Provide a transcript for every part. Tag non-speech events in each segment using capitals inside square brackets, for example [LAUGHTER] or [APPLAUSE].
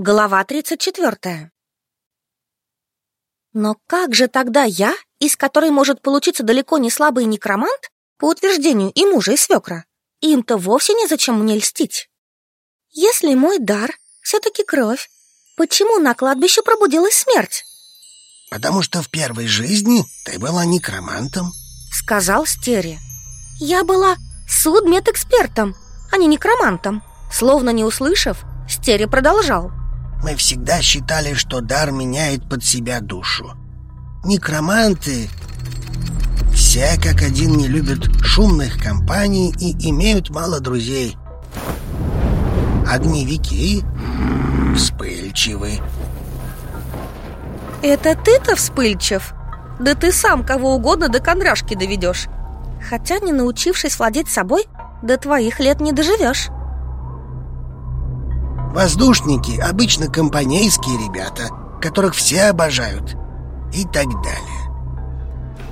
Глава 34. Но как же тогда я, из которой может получиться далеко не слабый некромант, по утверждению и мужа, и свекра, им-то вовсе незачем мне льстить? Если мой дар все-таки кровь, почему на кладбище пробудилась смерть? Потому что в первой жизни ты была некромантом, сказал Стери. Я была судмедэкспертом, а не некромантом. Словно не услышав, Стери продолжал. Мы всегда считали, что дар меняет под себя душу. Некроманты все как один не любят шумных компаний и имеют мало друзей. Огневики вспыльчивы. Это ты-то вспыльчив? Да ты сам кого угодно до кондрашки доведешь. Хотя, не научившись владеть собой, до твоих лет не доживешь. Воздушники обычно компанейские ребята, которых все обожают. И так далее.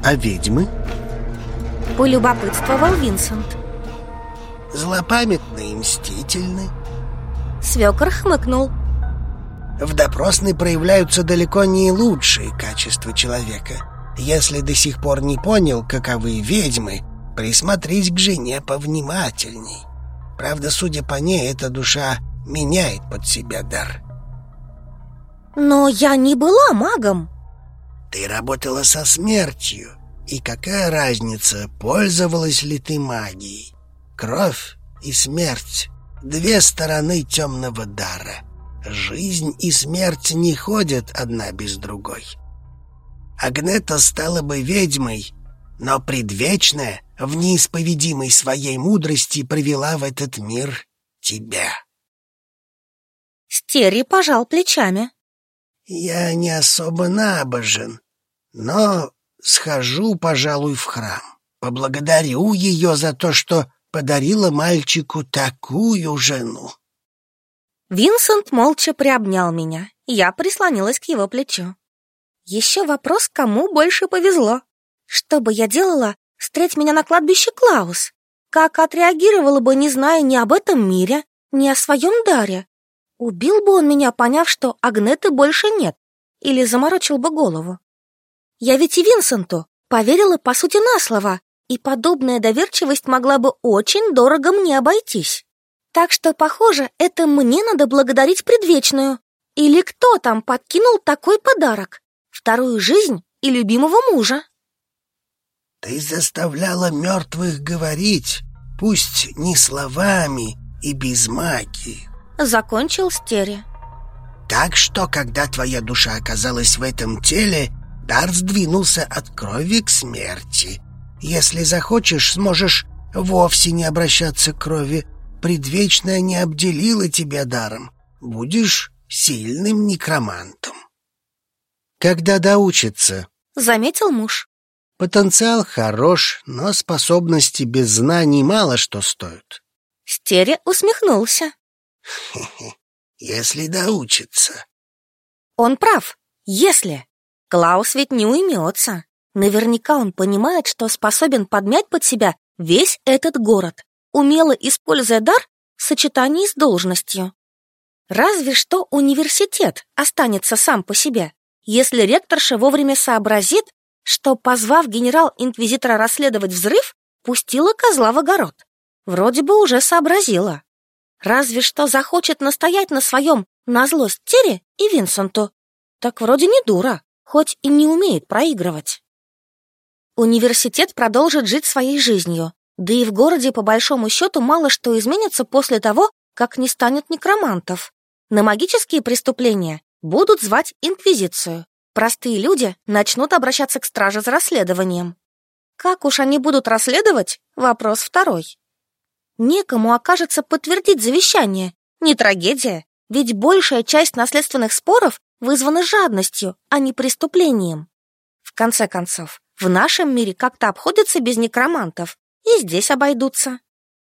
А ведьмы? Полюбопытствовал Винсент. Злопамятны и мстительны. Свекор хмыкнул. В допросной проявляются далеко не лучшие качества человека. Если до сих пор не понял, каковы ведьмы, присмотрись к жене повнимательней. Правда, судя по ней, эта душа меняет под себя дар. Но я не была магом. Ты работала со смертью. И какая разница, пользовалась ли ты магией? Кровь и смерть — две стороны темного дара. Жизнь и смерть не ходят одна без другой. Агнета стала бы ведьмой, но предвечная в неисповедимой своей мудрости привела в этот мир тебя. Стери пожал плечами. «Я не особо набожен, но схожу, пожалуй, в храм. Поблагодарю ее за то, что подарила мальчику такую жену». Винсент молча приобнял меня, я прислонилась к его плечу. Еще вопрос, кому больше повезло. Что бы я делала, встреть меня на кладбище Клаус? Как отреагировала бы, не зная ни об этом мире, ни о своем даре? Убил бы он меня, поняв, что Агнеты больше нет, или заморочил бы голову. Я ведь и Винсенту поверила, по сути, на слово, и подобная доверчивость могла бы очень дорого мне обойтись. Так что, похоже, это мне надо благодарить предвечную. Или кто там подкинул такой подарок? Вторую жизнь и любимого мужа. Ты заставляла мертвых говорить, пусть не словами и без магии, Закончил Стери. Так что, когда твоя душа оказалась в этом теле, дар сдвинулся от крови к смерти. Если захочешь, сможешь вовсе не обращаться к крови. Предвечная не обделила тебя даром. Будешь сильным некромантом. Когда доучится, заметил муж. Потенциал хорош, но способности без знаний мало что стоят. Стере усмехнулся. [LAUGHS] Если доучится. Он прав. Если. Клаус ведь не уймется. Наверняка он понимает, что способен подмять под себя весь этот город, умело используя дар в сочетании с должностью. Разве что университет останется сам по себе, если ректорша вовремя сообразит, что, позвав генерал-инквизитора расследовать взрыв, пустила козла в огород. Вроде бы уже сообразила. Разве что захочет настоять на своем на злость Терри и Винсенту. Так вроде не дура, хоть и не умеет проигрывать. Университет продолжит жить своей жизнью, да и в городе по большому счету мало что изменится после того, как не станет некромантов. На магические преступления будут звать инквизицию. Простые люди начнут обращаться к страже за расследованием. Как уж они будут расследовать? Вопрос второй. Некому окажется подтвердить завещание. Не трагедия, ведь большая часть наследственных споров вызвана жадностью, а не преступлением. В конце концов, в нашем мире как-то обходятся без некромантов, и здесь обойдутся.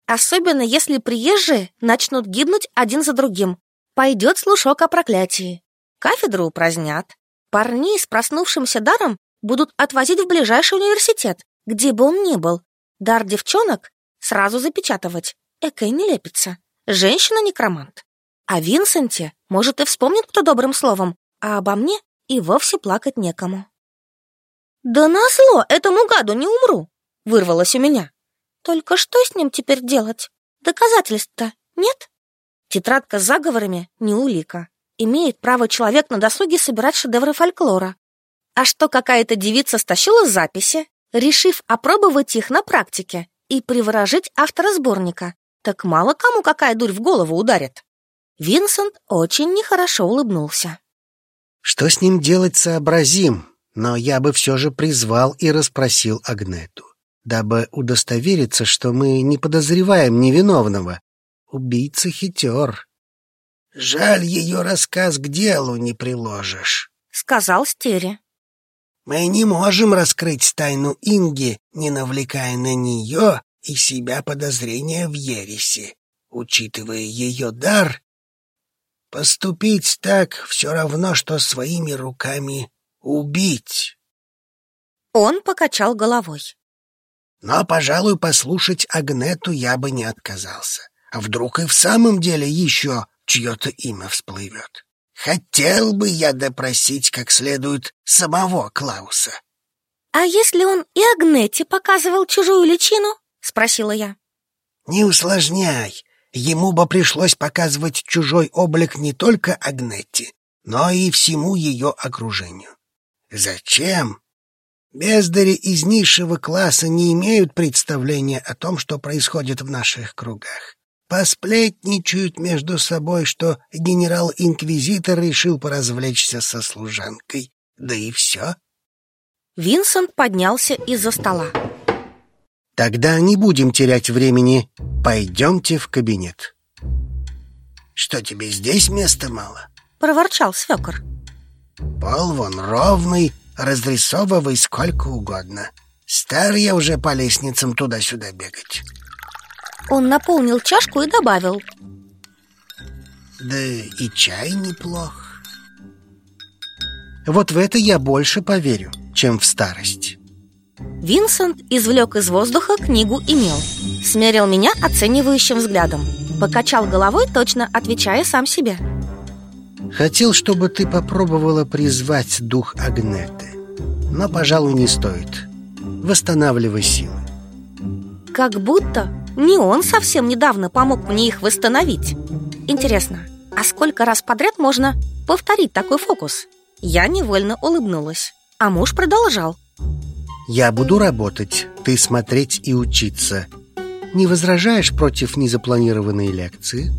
Особенно если приезжие начнут гибнуть один за другим. Пойдет слушок о проклятии. Кафедру упразднят. Парней с проснувшимся даром будут отвозить в ближайший университет, где бы он ни был. Дар девчонок сразу запечатывать. Экая нелепица. Женщина-некромант. О Винсенте, может, и вспомнит кто добрым словом, а обо мне и вовсе плакать некому. «Да назло этому гаду не умру!» — вырвалось у меня. «Только что с ним теперь делать? Доказательств-то нет?» Тетрадка с заговорами не улика. Имеет право человек на досуге собирать шедевры фольклора. А что какая-то девица стащила записи, решив опробовать их на практике и приворожить автора сборника, так мало кому какая дурь в голову ударит. Винсент очень нехорошо улыбнулся. Что с ним делать сообразим, но я бы все же призвал и расспросил Агнету, дабы удостовериться, что мы не подозреваем невиновного. Убийца хитер. «Жаль, ее рассказ к делу не приложишь», — сказал Стери. «Мы не можем раскрыть тайну Инги, не навлекая на нее и себя подозрения в ереси. Учитывая ее дар, Поступить так все равно, что своими руками убить. Он покачал головой. Но, пожалуй, послушать Агнету я бы не отказался. А вдруг и в самом деле еще чье-то имя всплывет. Хотел бы я допросить как следует самого Клауса. «А если он и Агнете показывал чужую личину?» — спросила я. «Не усложняй. Ему бы пришлось показывать чужой облик не только Агнетти, но и всему ее окружению. Зачем? Бездари из низшего класса не имеют представления о том, что происходит в наших кругах. Посплетничают между собой, что генерал-инквизитор решил поразвлечься со служанкой. Да и все. Винсент поднялся из-за стола. Тогда не будем терять времени. Пойдемте в кабинет. Что тебе здесь места мало? Проворчал свекор. Пол вон ровный, разрисовывай сколько угодно. Стар я уже по лестницам туда-сюда бегать. Он наполнил чашку и добавил. Да и чай неплох. Вот в это я больше поверю, чем в старость. Винсент извлек из воздуха книгу и мел Смерил меня оценивающим взглядом Покачал головой, точно отвечая сам себе Хотел, чтобы ты попробовала призвать дух Агнеты Но, пожалуй, не стоит Восстанавливай силы Как будто не он совсем недавно помог мне их восстановить Интересно, а сколько раз подряд можно повторить такой фокус? Я невольно улыбнулась А муж продолжал я буду работать, ты смотреть и учиться. Не возражаешь против незапланированной лекции?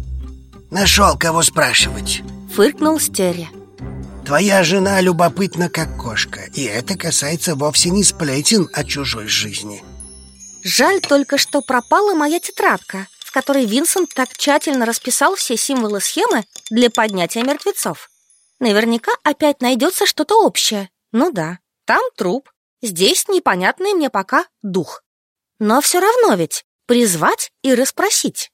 Нашел кого спрашивать. Фыркнул Стерри. Твоя жена любопытна, как кошка, и это касается вовсе не сплетен о чужой жизни. Жаль только, что пропала моя тетрадка, в которой Винсент так тщательно расписал все символы схемы для поднятия мертвецов. Наверняка опять найдется что-то общее. Ну да, там труп, Здесь непонятный мне пока дух. Но все равно ведь призвать и расспросить.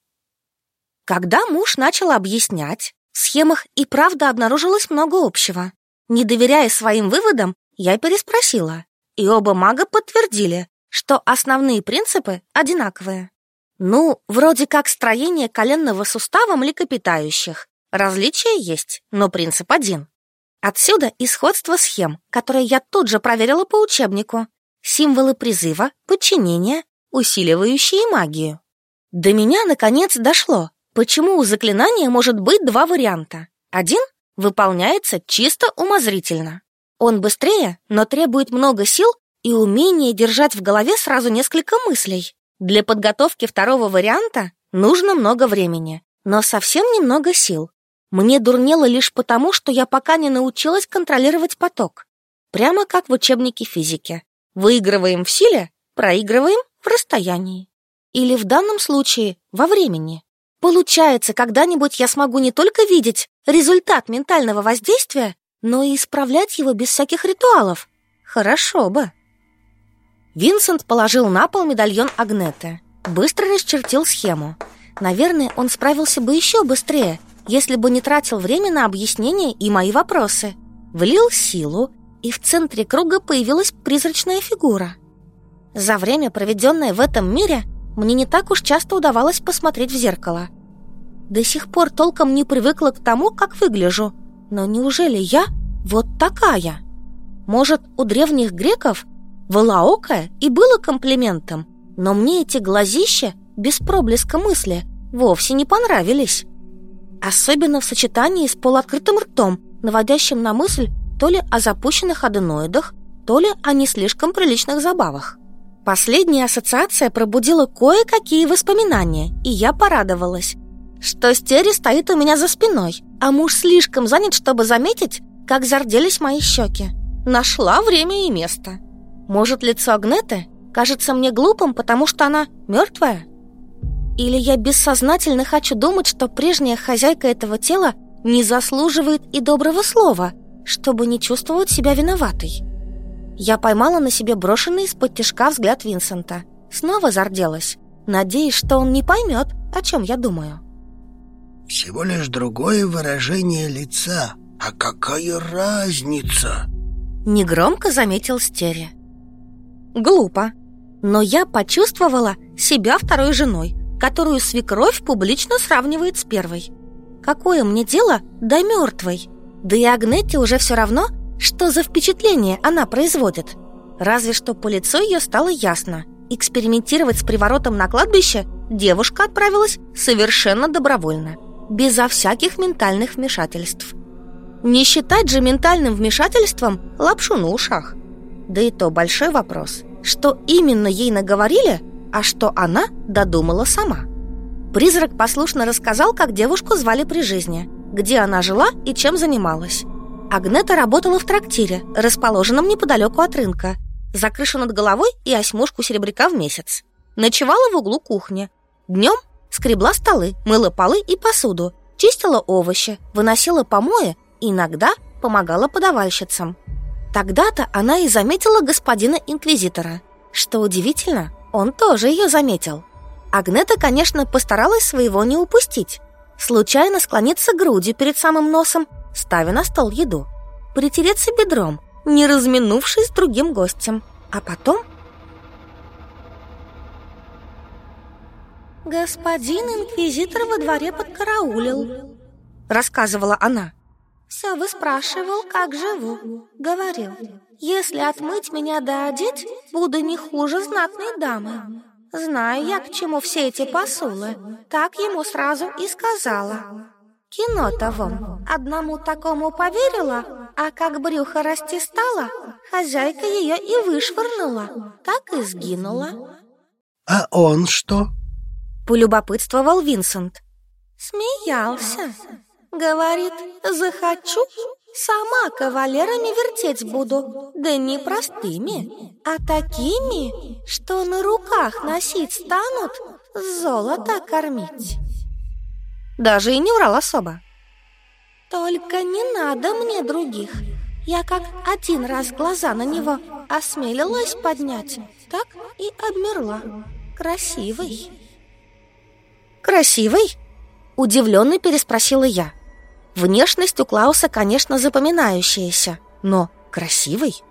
Когда муж начал объяснять, в схемах и правда обнаружилось много общего. Не доверяя своим выводам, я переспросила, и оба мага подтвердили, что основные принципы одинаковые. Ну, вроде как строение коленного сустава млекопитающих. Различия есть, но принцип один. Отсюда и сходство схем, которые я тут же проверила по учебнику. Символы призыва, подчинения, усиливающие магию. До меня, наконец, дошло, почему у заклинания может быть два варианта. Один выполняется чисто умозрительно. Он быстрее, но требует много сил и умения держать в голове сразу несколько мыслей. Для подготовки второго варианта нужно много времени, но совсем немного сил. Мне дурнело лишь потому, что я пока не научилась контролировать поток. Прямо как в учебнике физики. Выигрываем в силе, проигрываем в расстоянии. Или в данном случае во времени. Получается, когда-нибудь я смогу не только видеть результат ментального воздействия, но и исправлять его без всяких ритуалов. Хорошо бы. Винсент положил на пол медальон Агнеты. Быстро расчертил схему. Наверное, он справился бы еще быстрее, если бы не тратил время на объяснение и мои вопросы. Влил силу, и в центре круга появилась призрачная фигура. За время, проведенное в этом мире, мне не так уж часто удавалось посмотреть в зеркало. До сих пор толком не привыкла к тому, как выгляжу. Но неужели я вот такая? Может, у древних греков волоокая и было комплиментом, но мне эти глазища без проблеска мысли вовсе не понравились. Особенно в сочетании с полуоткрытым ртом, наводящим на мысль то ли о запущенных аденоидах, то ли о не слишком приличных забавах. Последняя ассоциация пробудила кое-какие воспоминания, и я порадовалась, что Стери стоит у меня за спиной, а муж слишком занят, чтобы заметить, как зарделись мои щеки. Нашла время и место. Может, лицо Агнеты кажется мне глупым, потому что она мертвая? Или я бессознательно хочу думать, что прежняя хозяйка этого тела не заслуживает и доброго слова, чтобы не чувствовать себя виноватой? Я поймала на себе брошенный из-под тяжка взгляд Винсента. Снова зарделась, надеясь, что он не поймет, о чем я думаю. «Всего лишь другое выражение лица. А какая разница?» Негромко заметил Стери. Глупо. Но я почувствовала себя второй женой, которую свекровь публично сравнивает с первой. Какое мне дело до мертвой? Да и Агнете уже все равно, что за впечатление она производит. Разве что по лицу ее стало ясно. Экспериментировать с приворотом на кладбище девушка отправилась совершенно добровольно, безо всяких ментальных вмешательств. Не считать же ментальным вмешательством лапшу на ушах. Да и то большой вопрос, что именно ей наговорили, а что она додумала сама. Призрак послушно рассказал, как девушку звали при жизни, где она жила и чем занималась. Агнета работала в трактире, расположенном неподалеку от рынка, за крышу над головой и осьмушку серебряка в месяц. Ночевала в углу кухни. Днем скребла столы, мыла полы и посуду, чистила овощи, выносила помои иногда помогала подавальщицам. Тогда-то она и заметила господина инквизитора. Что удивительно, он тоже ее заметил. Агнета, конечно, постаралась своего не упустить. Случайно склониться грудью перед самым носом, ставя на стол еду. Притереться бедром, не разминувшись с другим гостем. А потом... «Господин инквизитор во дворе подкараулил», — рассказывала она. Все выспрашивал, как живу. Говорил, если отмыть меня да одеть, буду не хуже знатной дамы. Знаю я, к чему все эти посулы. Так ему сразу и сказала. Кино-то вон. Одному такому поверила, а как брюхо расти стало, хозяйка ее и вышвырнула. Так и сгинула. «А он что?» Полюбопытствовал Винсент. Смеялся. Говорит, захочу, сама кавалерами вертеть буду. Да не простыми, а такими, что на руках носить станут, золото кормить. Даже и не врал особо. Только не надо мне других. Я как один раз глаза на него осмелилась поднять, так и обмерла. Красивый. Красивый? Удивленно переспросила я. Внешность у Клауса, конечно, запоминающаяся, но красивый.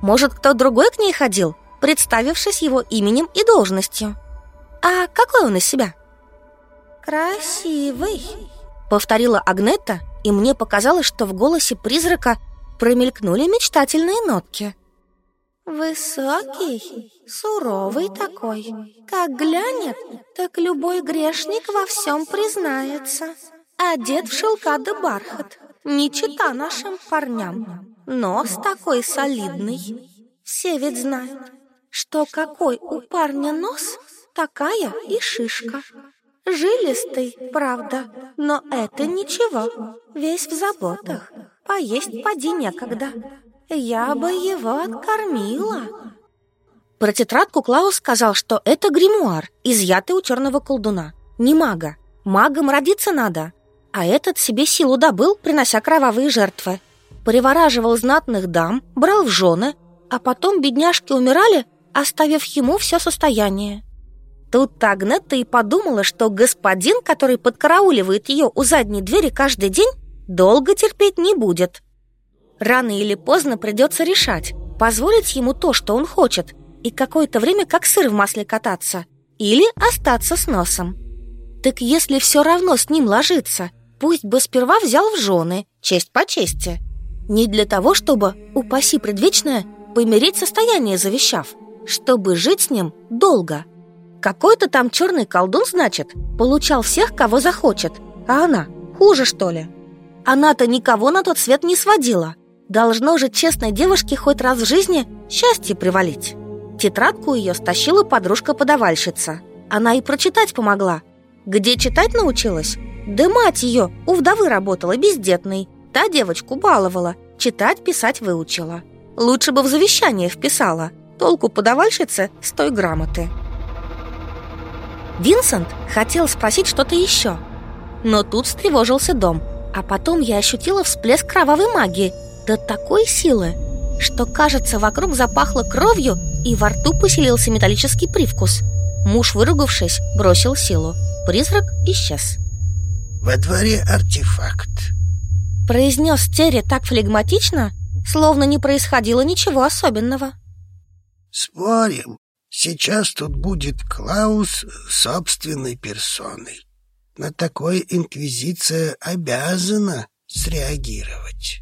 Может, кто другой к ней ходил, представившись его именем и должностью? А какой он из себя? «Красивый», — повторила Агнетта, и мне показалось, что в голосе призрака промелькнули мечтательные нотки. «Высокий, суровый такой. Как глянет, так любой грешник во всем признается». Одет в шелка да бархат, не чита нашим парням. Нос такой солидный. Все ведь знают, что какой у парня нос, такая и шишка. Жилистый, правда, но это ничего, весь в заботах. Поесть поди некогда. Я бы его откормила. Про тетрадку Клаус сказал, что это гримуар, изъятый у черного колдуна, не мага. Магом родиться надо, а этот себе силу добыл, принося кровавые жертвы. Привораживал знатных дам, брал в жены, а потом бедняжки умирали, оставив ему все состояние. Тут Агнетта и подумала, что господин, который подкарауливает ее у задней двери каждый день, долго терпеть не будет. Рано или поздно придется решать, позволить ему то, что он хочет, и какое-то время как сыр в масле кататься, или остаться с носом. Так если все равно с ним ложиться, пусть бы сперва взял в жены, честь по чести. Не для того, чтобы, упаси предвечное, помереть состояние завещав, чтобы жить с ним долго. Какой-то там черный колдун, значит, получал всех, кого захочет, а она хуже, что ли? Она-то никого на тот свет не сводила. Должно же честной девушке хоть раз в жизни счастье привалить. Тетрадку ее стащила подружка-подавальщица. Она и прочитать помогла. Где читать научилась? Да мать ее у вдовы работала бездетной. Та девочку баловала, читать, писать выучила. Лучше бы в завещание вписала. Толку подавальщицы с той грамоты. Винсент хотел спросить что-то еще, но тут встревожился дом, а потом я ощутила всплеск кровавой магии до такой силы, что, кажется, вокруг запахло кровью и во рту поселился металлический привкус. Муж, выругавшись, бросил силу. Призрак исчез. «Во дворе артефакт», — произнес Терри так флегматично, словно не происходило ничего особенного. «Спорим, сейчас тут будет Клаус собственной персоной. На такое Инквизиция обязана среагировать».